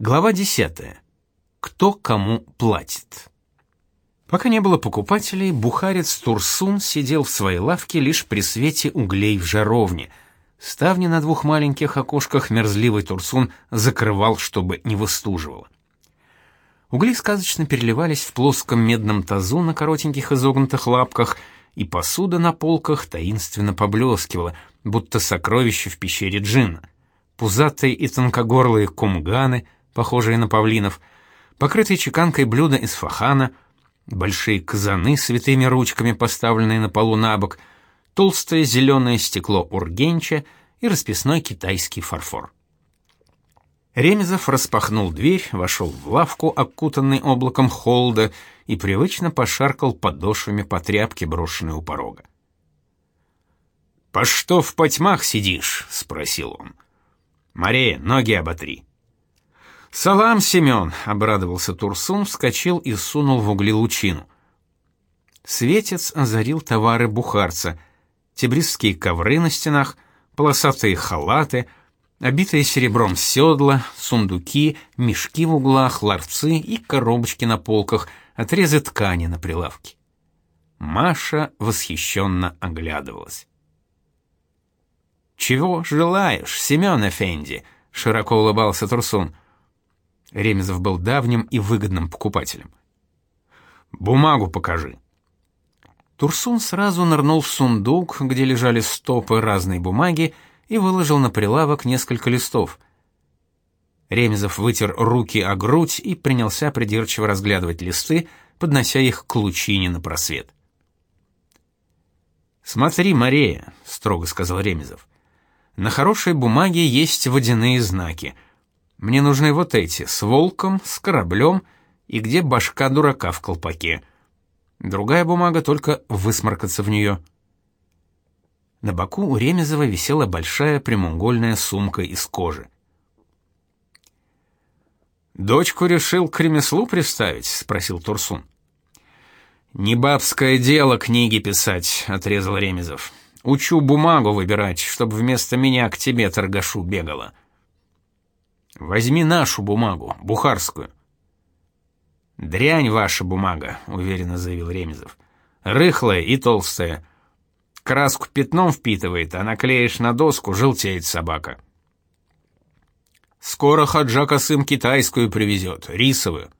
Глава 10. Кто кому платит. Пока не было покупателей, бухарец Турсун сидел в своей лавке лишь при свете углей в жаровне. Ставни на двух маленьких окошках мерзливый Турсун закрывал, чтобы не выстуживало. Угли сказочно переливались в плоском медном тазу на коротеньких изогнутых лапках, и посуда на полках таинственно поблескивала, будто сокровище в пещере джинна. Пузатые и тонкогорлые кумганы — похожие на павлинов, покрытые чеканкой блюда из фахана, большие казаны с витыми ручками, поставленные на полу на бок, толстое зеленое стекло ургенча и расписной китайский фарфор. Ремезов распахнул дверь, вошел в лавку, окутанный облаком холода, и привычно пошаркал подошвами по тряпке, брошенной у порога. «По что в потьмах сидишь?» — спросил он. «Мария, ноги оботри». «Салам, Семен!» — обрадовался Турсун, вскочил и сунул в угли лучину. Светец озарил товары бухарца. Тибрисские ковры на стенах, полосатые халаты, обитые серебром седла, сундуки, мешки в углах, ларцы и коробочки на полках, отрезы ткани на прилавке. Маша восхищенно оглядывалась. «Чего желаешь, Семен Эфенди?» — широко улыбался Турсун. Ремезов был давним и выгодным покупателем. «Бумагу покажи». Турсун сразу нырнул в сундук, где лежали стопы разной бумаги, и выложил на прилавок несколько листов. Ремезов вытер руки о грудь и принялся придирчиво разглядывать листы, поднося их к лучине на просвет. «Смотри, Мария», — строго сказал Ремезов, — «на хорошей бумаге есть водяные знаки — мне нужны вот эти, с волком, с кораблем и где башка дурака в колпаке. Другая бумага, только высморкаться в нее. На боку у Ремезова висела большая прямоугольная сумка из кожи. «Дочку решил к ремеслу приставить?» — спросил Турсун. «Не бабское дело книги писать», — отрезал Ремезов. «Учу бумагу выбирать, чтобы вместо меня к тебе торгашу бегала». Возьми нашу бумагу, бухарскую. Дрянь ваша бумага, уверенно заявил Ремезов. Рыхлая и толстая. Краску пятном впитывает, а наклеишь на доску, желтеет собака. Скоро Хаджа Касым китайскую привезет, рисовую.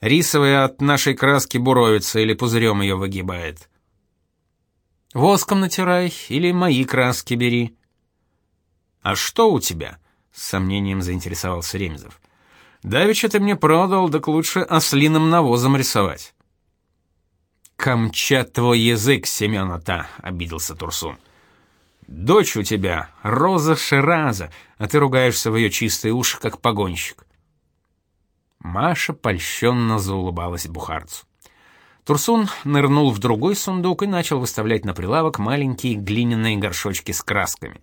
Рисовая от нашей краски буровится или пузырем ее выгибает. Воском натирай или мои краски бери. А что у тебя? С сомнением заинтересовался Ремезов. Давеча ты мне продал, так лучше ослиным навозом рисовать. Камчат твой язык, Семена-то, обиделся Турсун. Дочь у тебя, Роза Шираза, а ты ругаешься в ее чистые уши, как погонщик. Маша польщенно заулыбалась бухарцу. Турсун нырнул в другой сундук и начал выставлять на прилавок маленькие глиняные горшочки с красками.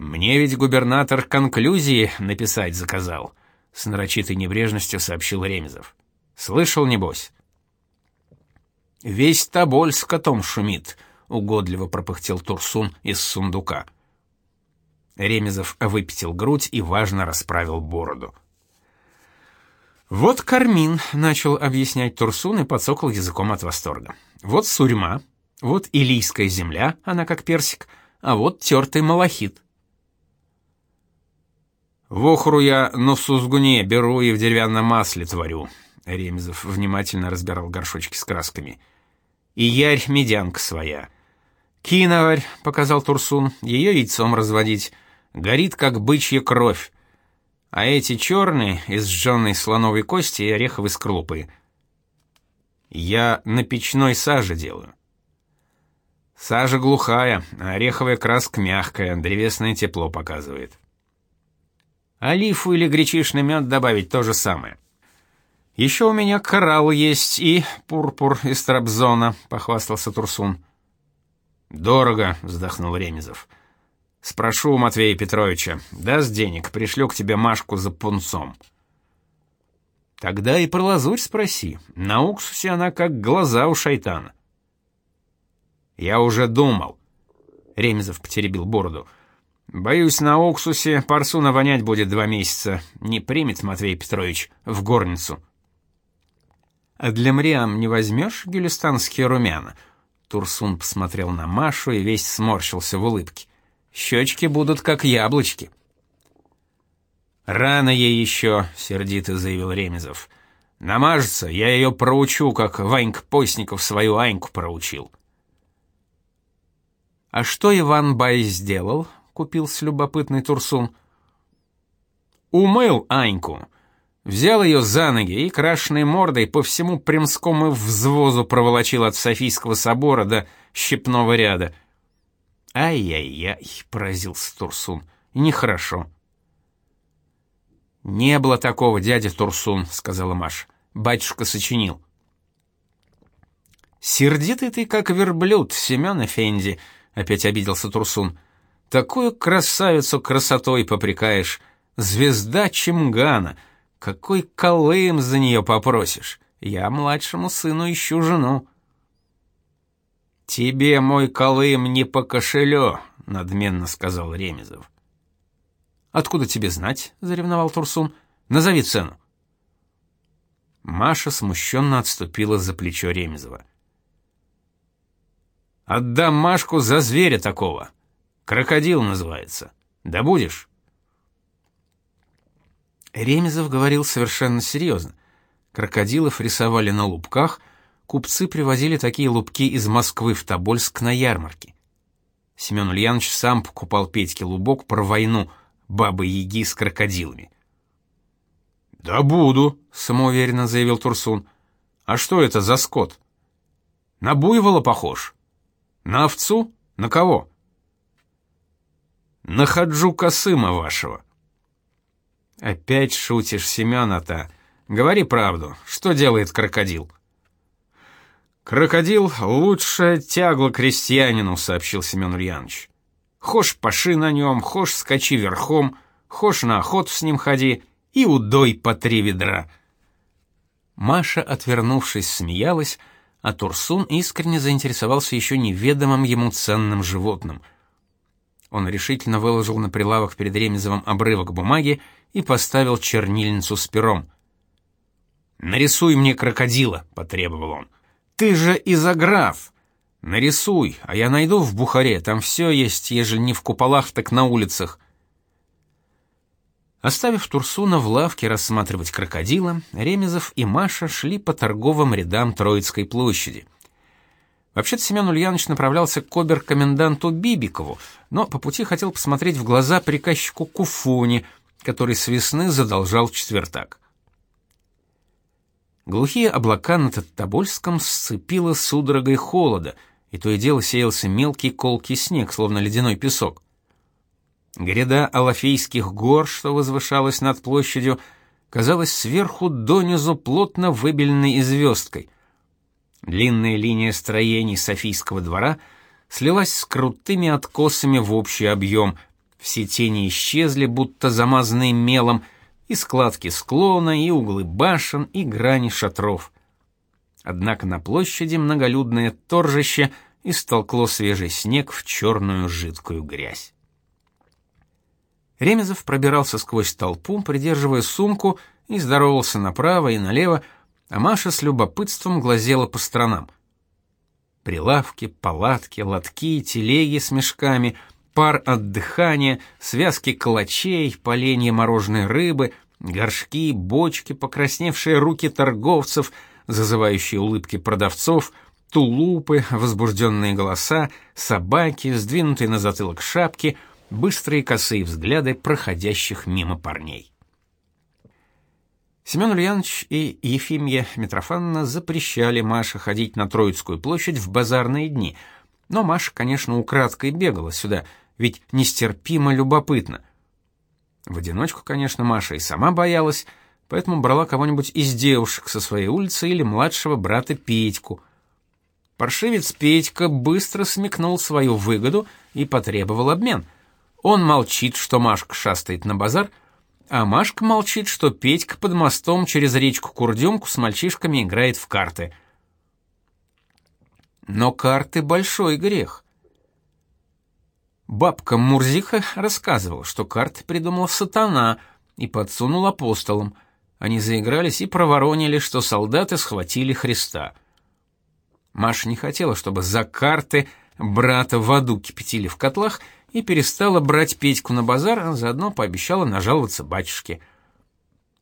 Мне ведь губернатор конклюзии написать заказал, с нарочитой небрежностью сообщил Ремезов. Слышал небось? Весь Тоболь с котом шумит, угодливо пропыхтел Турсун из сундука. Ремезов выпятил грудь и важно расправил бороду. Вот Кармин, начал объяснять Турсун и подсокал языком от восторга. Вот Сурьма, вот Илийская земля, она как персик, а вот тертый малахит. Вохру я на сузгуне беру и в деревянном масле творю. Ремезов внимательно разбирал горшочки с красками. И ярь медянка своя. Киноварь, показал Турсун, ее яйцом разводить. Горит, как бычья кровь. А эти черные, из сжженной слоновой кости и ореховой скорлупы. Я на печной саже делаю. Сажа глухая, а ореховая краска мягкая, древесное тепло показывает. Олифу или гречишный мед добавить то же самое. Еще у меня коралл есть и пурпур из Трабзона, похвастался Турсун. Дорого, вздохнул Ремезов. Спрошу у Матвея Петровича, даст денег, пришлю к тебе Машку за пунцом. Тогда и про лазурь спроси. На уксусе она как глаза у шайтана. Я уже думал. Ремезов потеребил бороду. Боюсь, на уксусе парсуна вонять будет два месяца. Не примет Матвей Петрович в горницу. А для Мриам не возьмешь гюлистанские румяна? Турсун посмотрел на Машу и весь сморщился в улыбке. Щечки будут как яблочки. Рано ей еще, сердито заявил Ремезов. Намажется, я ее проучу, как Ванька Постников свою Аньку проучил. А что Иван Бай сделал? Купился любопытный Турсун. Умыл Аньку. Взял ее за ноги и крашеной мордой по всему Примскому взвозу проволочил от Софийского собора до Щепного ряда. «Ай-яй-яй», — поразился Турсун, — «нехорошо». «Не было такого, дядя Турсун», — сказала Маша. «Батюшка сочинил». «Сердитый ты, как верблюд, Семен Эфенди», — опять обиделся Турсун. Такую красавицу красотой попрекаешь. Звезда Чемгана. Какой колым за нее попросишь? Я младшему сыну ищу жену. Тебе мой колым не по кошелю, надменно сказал Ремезов. Откуда тебе знать? заревновал Турсун. Назови цену. Маша смущенно отступила за плечо Ремезова. Отдам Машку за зверя такого. Крокодил называется. Да будешь?» Ремезов говорил совершенно серьезно. Крокодилов рисовали на лубках, купцы привозили такие лубки из Москвы в Тобольск на ярмарке. Семен Ульянович сам покупал Петьке лубок про войну бабы-яги с крокодилами. «Да буду», — самоуверенно заявил Турсун. «А что это за скот?» «На буйвола похож». «На овцу? На кого?» На хаджу Касыма вашего. Опять шутишь, Семена-то. Говори правду. Что делает крокодил? Крокодил лучше тягло крестьянину, сообщил Семен Ульянович. Хошь паши на нем, хошь скачи верхом, хошь на охоту с ним ходи и удой по три ведра. Маша, отвернувшись, смеялась, а Турсун искренне заинтересовался еще неведомым ему ценным животным — он решительно выложил на прилавок перед Ремезовым обрывок бумаги и поставил чернильницу с пером. «Нарисуй мне крокодила», — потребовал он. «Ты же изограф! Нарисуй, а я найду в Бухаре, там все есть, ежели не в куполах, так на улицах». Оставив Турсуна в лавке рассматривать крокодила, Ремезов и Маша шли по торговым рядам Троицкой площади — Вообще-то Семен Ульянович направлялся к обер-коменданту Бибикову, но по пути хотел посмотреть в глаза приказчику Куфони, который с весны задолжал четвертак. Глухие облака над Тобольском сцепило судорогой холода, и то и дело сеялся мелкий колкий снег, словно ледяной песок. Гряда Алафейских гор, что возвышалась над площадью, казалась сверху донизу плотно выбеленной звездкой — Длинная линия строений Софийского двора слилась с крутыми откосами в общий объем. Все тени исчезли, будто замазанные мелом, и складки склона, и углы башен, и грани шатров. Однако на площади многолюдное торжище истолкло свежий снег в черную жидкую грязь. Ремезов пробирался сквозь толпу, придерживая сумку, и здоровался направо и налево, а Маша с любопытством глазела по сторонам. Прилавки, палатки, лотки, телеги с мешками, пар от дыхания, связки калачей, поленья мороженой рыбы, горшки, бочки, покрасневшие руки торговцев, зазывающие улыбки продавцов, тулупы, возбужденные голоса, собаки, сдвинутые на затылок шапки, быстрые косые взгляды проходящих мимо парней. Семен Ульянович и Ефимья Митрофановна запрещали Маше ходить на Троицкую площадь в базарные дни, но Маша, конечно, украдкой бегала сюда, ведь нестерпимо любопытно. В одиночку, конечно, Маша и сама боялась, поэтому брала кого-нибудь из девушек со своей улицы или младшего брата Петьку. Паршивец Петька быстро смекнул свою выгоду и потребовал обмен. Он молчит, что Машка шастает на базар, а Машка молчит, что Петька под мостом через речку Курдюмку с мальчишками играет в карты. Но карты — большой грех. Бабка Мурзиха рассказывала, что карты придумал сатана и подсунул апостолам. Они заигрались и проворонили, что солдаты схватили Христа. Маша не хотела, чтобы за карты брата в аду кипятили в котлах, и перестала брать Петьку на базар, а заодно пообещала нажаловаться батюшке.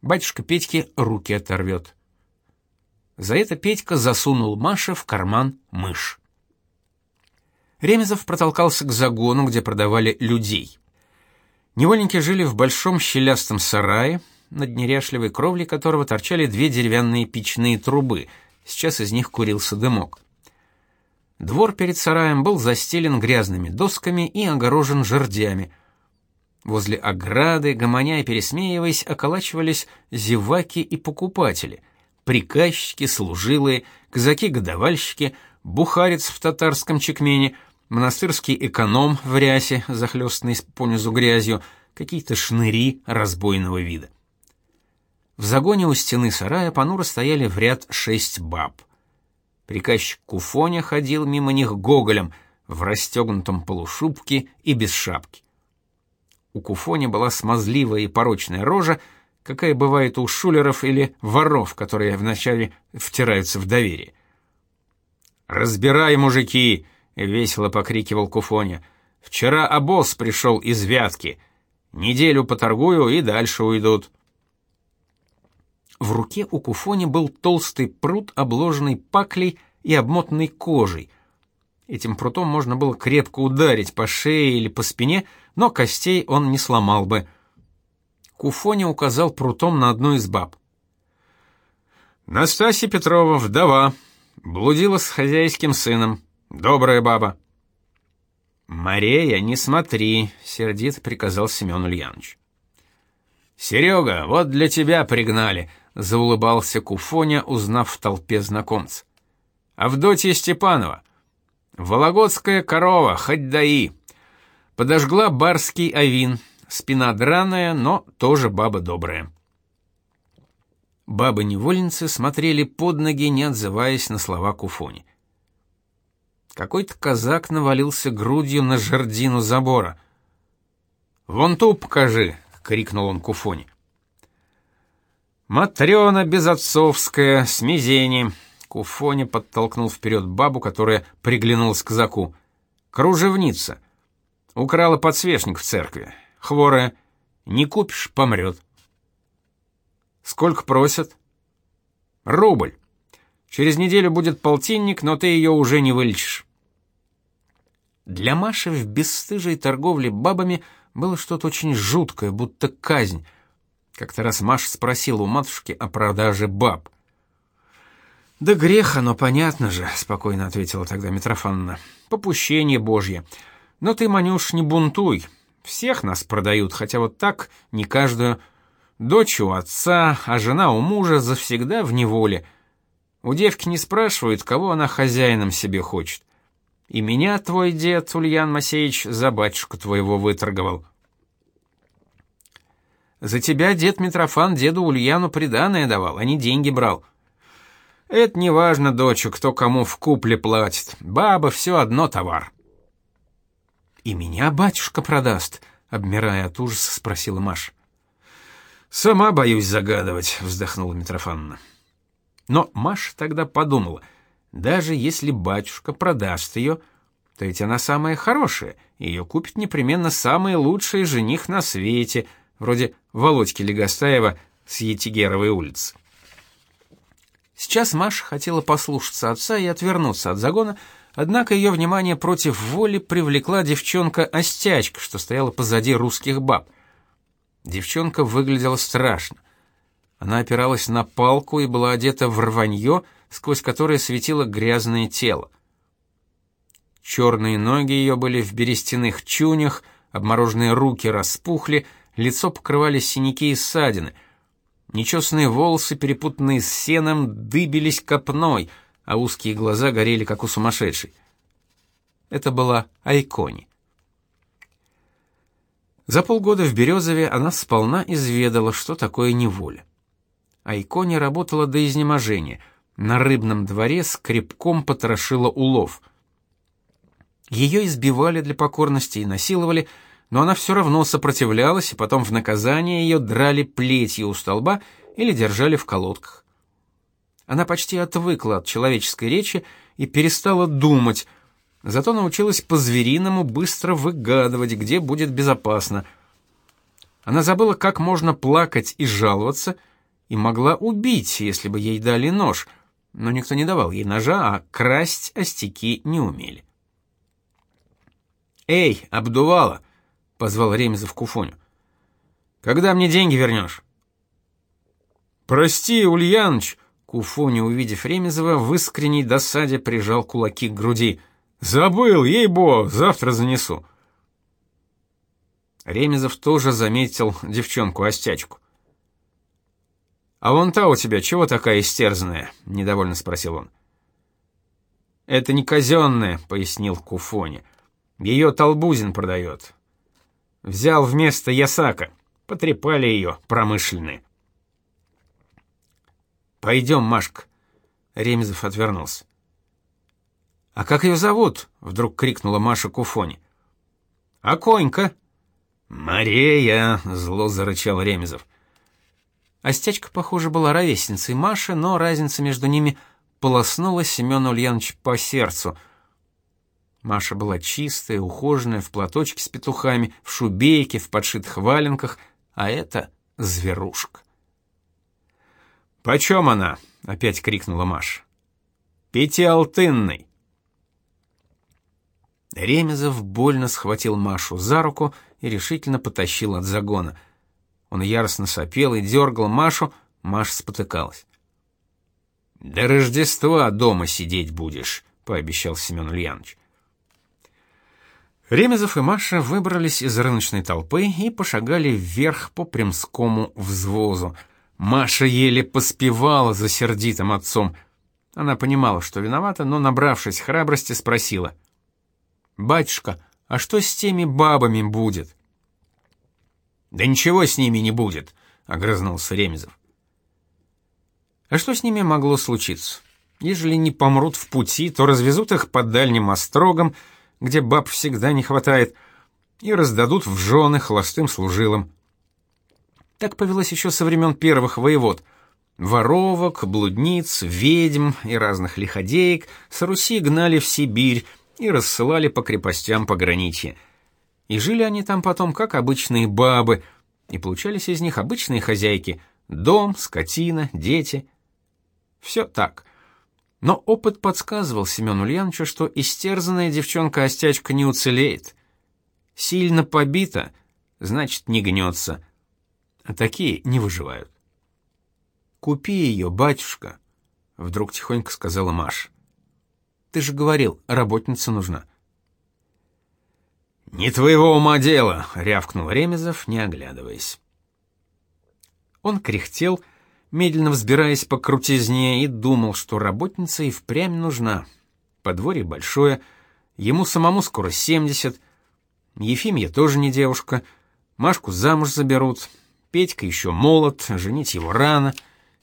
Батюшка Петьке руки оторвет. За это Петька засунул Маше в карман мышь. Ремезов протолкался к загону, где продавали людей. Невольники жили в большом щелястом сарае, над неряшливой кровлей которого торчали две деревянные печные трубы. Сейчас из них курился дымок. Двор перед сараем был застелен грязными досками и огорожен жердями. Возле ограды, гомоня и пересмеиваясь, околачивались зеваки и покупатели, приказчики, служилые, казаки-годовальщики, бухарец в татарском чекмене — монастырский эконом в рясе, захлёстанный понизу грязью, какие-то шныри разбойного вида. В загоне у стены сарая понуро стояли в ряд шесть баб. Приказчик Куфоня ходил мимо них гоголем в расстегнутом полушубке и без шапки. У Куфоня была смазливая и порочная рожа, какая бывает у шулеров или воров, которые вначале втираются в доверие. «Разбирай, мужики!» весело покрикивал Куфоня. Вчера обоз пришел из Вятки. Неделю поторгую и дальше уйдут. В руке у Куфони был толстый прут, обложенный паклей и обмотанный кожей. Этим прутом можно было крепко ударить по шее или по спине, но костей он не сломал бы. Куфоня указал прутом на одну из баб. Настасья Петрова, вдова, блудила с хозяйским сыном. Добрая баба. Мария, не смотри, сердито приказал Семен Ульянович. Серега, вот для тебя пригнали, заулыбался Куфоня, узнав в толпе знакомца. Авдотья Степанова. Вологодская корова, хоть даи. Подожгла барский авин. Спина драная, но тоже баба добрая. Бабы-невольницы смотрели под ноги, не отзываясь на слова Куфони. Какой-то казак навалился грудью на жердину забора. «Вон ту покажи!» — крикнул он Куфоне. «Матрена безотцовская, с мизени!» Куфоня подтолкнул вперед бабу, которая приглянулась к казаку. «Кружевница! Украла подсвечник в церкви. Хворая. Не купишь — помрет». «Сколько просят?» «Рубль. Через неделю будет полтинник, но ты ее уже не вылечишь». Для Маши в бесстыжей торговле бабами было что-то очень жуткое, будто казнь. Как-то раз Маша спросила у матушки о продаже баб. «Да грех оно, понятно же», — спокойно ответила тогда Митрофановна. «Попущение Божье. Но ты, Манюш, не бунтуй. Всех нас продают, хотя вот так не каждую. Дочь у отца, а жена у мужа завсегда в неволе. У девки не спрашивают, кого она хозяином себе хочет. И меня твой дед, Ульян Масеевич, за батюшку твоего выторговал. За тебя дед Митрофан деду Ульяну приданое давал, а не деньги брал. Это не важно, дочу, кто кому в купле платит. Баба все одно товар. И меня батюшка продаст, обмирая от ужаса, спросила Маша. Сама боюсь загадывать, вздохнула Митрофановна. Но Маша тогда подумала — даже если батюшка продаст ее, то ведь она самая хорошая, ее купит непременно самый лучший жених на свете, вроде Володьки Легостаева с Етигеровой улицы. Сейчас Маша хотела послушаться отца и отвернуться от загона, однако ее внимание против воли привлекла девчонка-остячка, что стояла позади русских баб. Девчонка выглядела страшно. Она опиралась на палку и была одета в рванье, сквозь которое светило грязное тело. Черные ноги ее были в берестяных чунях, обмороженные руки распухли, лицо покрывали синяки и ссадины. Нечесанные волосы, перепутанные с сеном, дыбились копной, а узкие глаза горели, как у сумасшедшей. Это была Айкони. За полгода в Березове она сполна изведала, что такое неволя. Айкони работала до изнеможения — на рыбном дворе скребком потрошила улов. Ее избивали для покорности и насиловали, но она все равно сопротивлялась, и потом в наказание ее драли плетью у столба или держали в колодках. Она почти отвыкла от человеческой речи и перестала думать, зато научилась по-звериному быстро выгадывать, где будет безопасно. Она забыла, как можно плакать и жаловаться, и могла убить, если бы ей дали нож, но никто не давал ей ножа, а красть остяки не умели. «Эй, обдувала!» — позвал Ремезов Куфоню. «Когда мне деньги вернешь?» «Прости, Ульяныч!» Куфоня, увидев Ремезова, в искренней досаде прижал кулаки к груди. «Забыл, ей-бо, завтра занесу». Ремезов тоже заметил девчонку-остячку. «А вон та у тебя чего такая истерзанная?» — недовольно спросил он. «Это не казенная», — пояснил Куфоня. «Ее Толбузин продает. Взял вместо Ясака. Потрепали ее, промышленные». Пойдем, Машка. Ремезов отвернулся. А как ее зовут? Вдруг крикнула Маша Куфони. А Конька? Мария, зло зарычал Ремезов. Остячка, похоже, была ровесницей Маши, но разница между ними полоснула Семена Ульяновича по сердцу. Маша была чистая, ухоженная, в платочке с петухами, в шубейке, в подшитых валенках, а это зверушка. «Почем она?» — опять крикнула Маша. «Пятиалтынный». Ремезов больно схватил Машу за руку и решительно потащил от загона. Он яростно сопел и дергал Машу, Маша спотыкалась. «До Рождества дома сидеть будешь», — пообещал Семен Ульянович. Ремезов и Маша выбрались из рыночной толпы и пошагали вверх по Примскому взвозу — Маша еле поспевала за сердитым отцом. Она понимала, что виновата, но, набравшись храбрости, спросила. «Батюшка, а что с теми бабами будет?» «Да ничего с ними не будет», — огрызнулся Ремезов. «А что с ними могло случиться? Ежели не помрут в пути, то развезут их по дальним острогам, где баб всегда не хватает, и раздадут в жены холостым служилым. Так повелось еще со времен первых воевод. Воровок, блудниц, ведьм и разных лиходеек с Руси гнали в Сибирь и рассылали по крепостям пограничья. И жили они там потом как обычные бабы, и получались из них обычные хозяйки: дом, скотина, дети. Все так. Но опыт подсказывал Семену Ульяновичу, что истерзанная девчонка-остячка не уцелеет. Сильно побита, значит, не гнется а такие не выживают. Купи ее, батюшка, вдруг тихонько сказала Маша. Ты же говорил, работница нужна. Не твоего ума дело, рявкнул Ремезов, не оглядываясь. Он кряхтел, медленно взбираясь по крутизне, и думал, что работница и впрямь нужна. Подворье большое, ему самому скоро семьдесят. Ефимья тоже не девушка, Машку замуж заберут, Петька еще молод, женить его рано.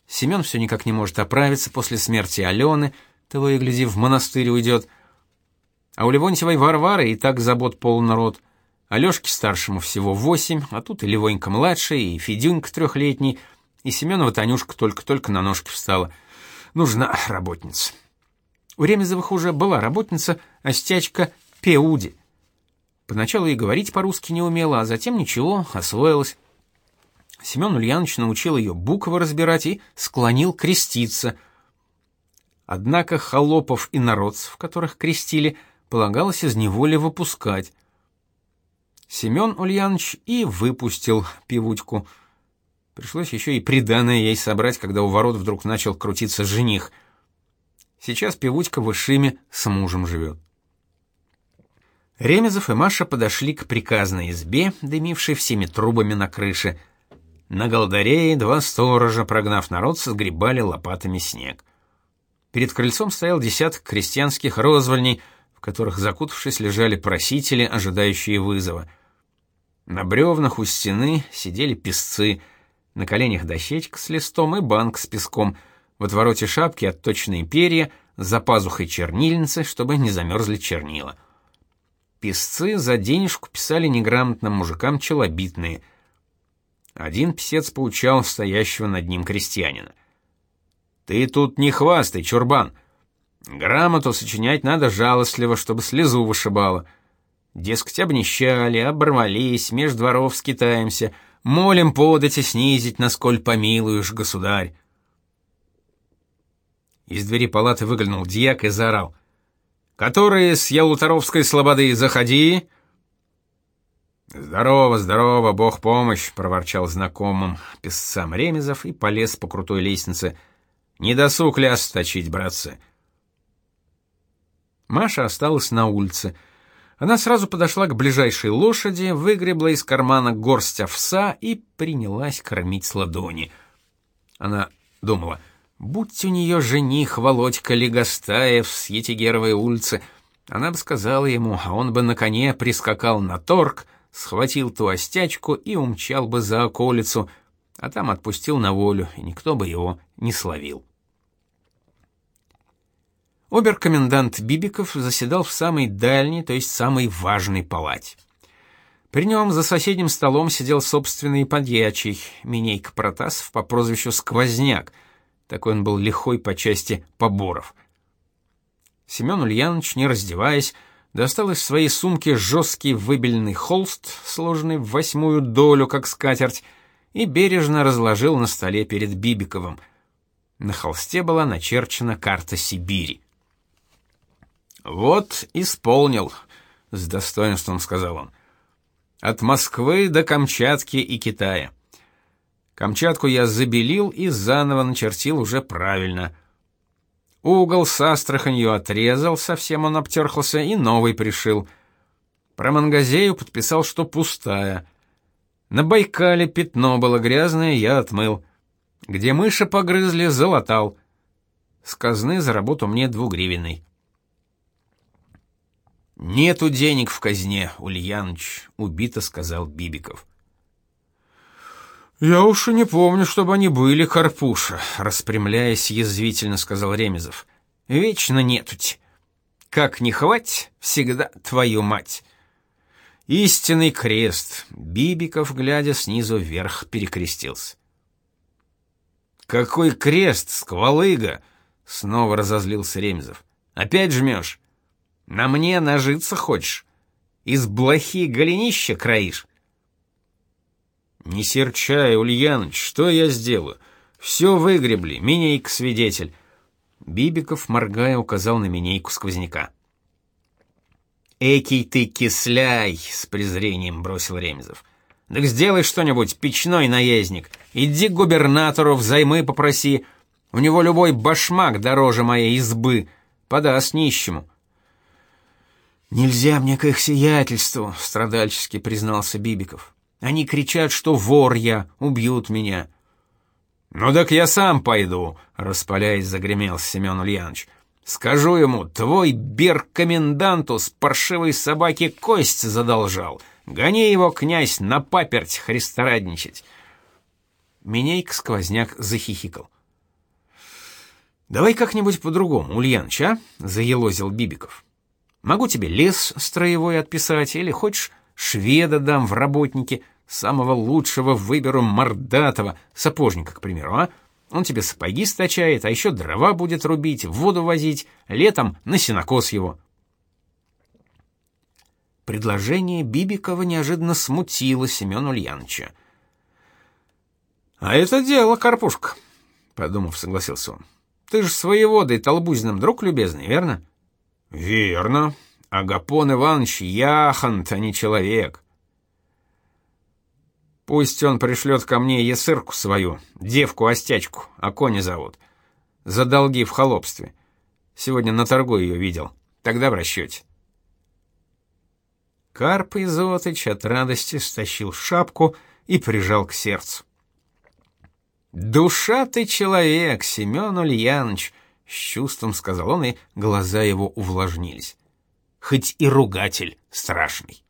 Семен все никак не может оправиться после смерти Алены, того и гляди, в монастырь уйдет. А у Левонтьевой Варвары и так забот полон народ. Алешке старшему всего восемь, а тут и Левонька младший, и Федюнька трехлетний, и Семенова Танюшка только-только на ножки встала. Нужна работница. У Ремезовых уже была работница, остячка Пеуди. Поначалу и говорить по-русски не умела, а затем ничего, освоилась. Семен Ульянович научил ее буквы разбирать и склонил креститься. Однако холопов и народцев, которых крестили, полагалось из неволи выпускать. Семен Ульянович и выпустил пивучку. Пришлось еще и приданое ей собрать, когда у ворот вдруг начал крутиться жених. Сейчас пивучка в Ишиме с мужем живет. Ремезов и Маша подошли к приказной избе, дымившей всеми трубами на крыше — на Голдарее два сторожа, прогнав народ, сгребали лопатами снег. Перед крыльцом стоял десяток крестьянских розвольней, в которых, закутавшись, лежали просители, ожидающие вызова. На бревнах у стены сидели песцы, на коленях дощечка с листом и банк с песком, в отвороте шапки отточенные перья, за пазухой чернильницы, чтобы не замерзли чернила. Писцы за денежку писали неграмотным мужикам челобитные. Один писец поучал стоящего над ним крестьянина. «Ты тут не хвастай, чурбан. Грамоту сочинять надо жалостливо, чтобы слезу вышибало. Дескать, обнищали, оборвались, меж дворов скитаемся, молим подать и снизить, насколь помилуешь, государь». Из двери палаты выглянул дьяк и заорал — Которые с Ялуторовской слободы заходи!» «Здорово, здорово, бог помощь!» — проворчал знакомым писцам Ремезов и полез по крутой лестнице. «Не досуг ляс точить, братцы!» Маша осталась на улице. Она сразу подошла к ближайшей лошади, выгребла из кармана горсть овса и принялась кормить с ладони. Она думала — Будь у нее жених Володька Легостаев с Етигеровой улицы, она бы сказала ему, а он бы на коне прискакал на торг, схватил ту остячку и умчал бы за околицу, а там отпустил на волю, и никто бы его не словил. Оберкомендант Бибиков заседал в самой дальней, то есть самой важной палате. При нем за соседним столом сидел собственный подьячий, Минейка Протасов по прозвищу Сквозняк — такой он был лихой по части поборов. Семен Ульянович, не раздеваясь, достал из своей сумки жесткий выбеленный холст, сложенный в восьмую долю, как скатерть, и бережно разложил на столе перед Бибиковым. На холсте была начерчена карта Сибири. «Вот, исполнил», — с достоинством сказал он. «От Москвы до Камчатки и Китая. Камчатку я забелил и заново начертил уже правильно. Угол с Астраханью отрезал, совсем он обтерхался, и новый пришил. Про Мангазею подписал, что пустая. На Байкале пятно было грязное, я отмыл. Где мыши погрызли, залатал. С казны за работу мне двугривенный. «Нету денег в казне, Ульяныч», — убито сказал Бибиков. «Я уж и не помню, чтобы они были, Карпуша», — распрямляясь язвительно сказал Ремезов. «Вечно нетуть. Как не хвать, всегда твою мать». Истинный крест. Бибиков, глядя снизу вверх, перекрестился. «Какой крест, сквалыга!» — снова разозлился Ремезов. «Опять жмешь? На мне нажиться хочешь? Из блохи голенища кроишь?» «Не серчай, Ульяныч, что я сделаю? Все выгребли, Минейка свидетель». Бибиков, моргая, указал на Минейку сквозняка. «Экий ты кисляй!» — с презрением бросил Ремезов. «Так сделай что-нибудь, печной наездник. Иди к губернатору взаймы попроси. У него любой башмак дороже моей избы. Подаст нищему». «Нельзя мне к их сиятельству», — страдальчески признался Бибиков. Они кричат, что вор я, убьют меня. Ну так я сам пойду, распаляясь, загремел Семен Ульянович. Скажу ему, твой берг-коменданту с паршивой собаки кость задолжал. Гони его, князь, на паперть христорадничать. Минейка-сквозняк захихикал. «Давай как-нибудь по-другому, Ульяныч, а?» — заелозил Бибиков. «Могу тебе лес строевой отписать, или хочешь шведа дам в работники, самого лучшего выберу мордатого, сапожника, к примеру, а? Он тебе сапоги стачает, а еще дрова будет рубить, воду возить, летом на сенокос его. Предложение Бибикова неожиданно смутило Семена Ульяновича. «А это дело, Карпушка», — подумав, согласился он. «Ты же своеводой Толбузиным друг любезный, верно?» «Верно», Агапон Иванович яхонт, а не человек. Пусть он пришлет ко мне есырку свою, девку-остячку, а кони зовут. За долги в холопстве. Сегодня на торгу ее видел. Тогда в расчете. Карп Изотыч от радости стащил шапку и прижал к сердцу. «Душа ты человек, Семен Ульянович!» — с чувством сказал он, и глаза его увлажнились хоть и ругатель страшный.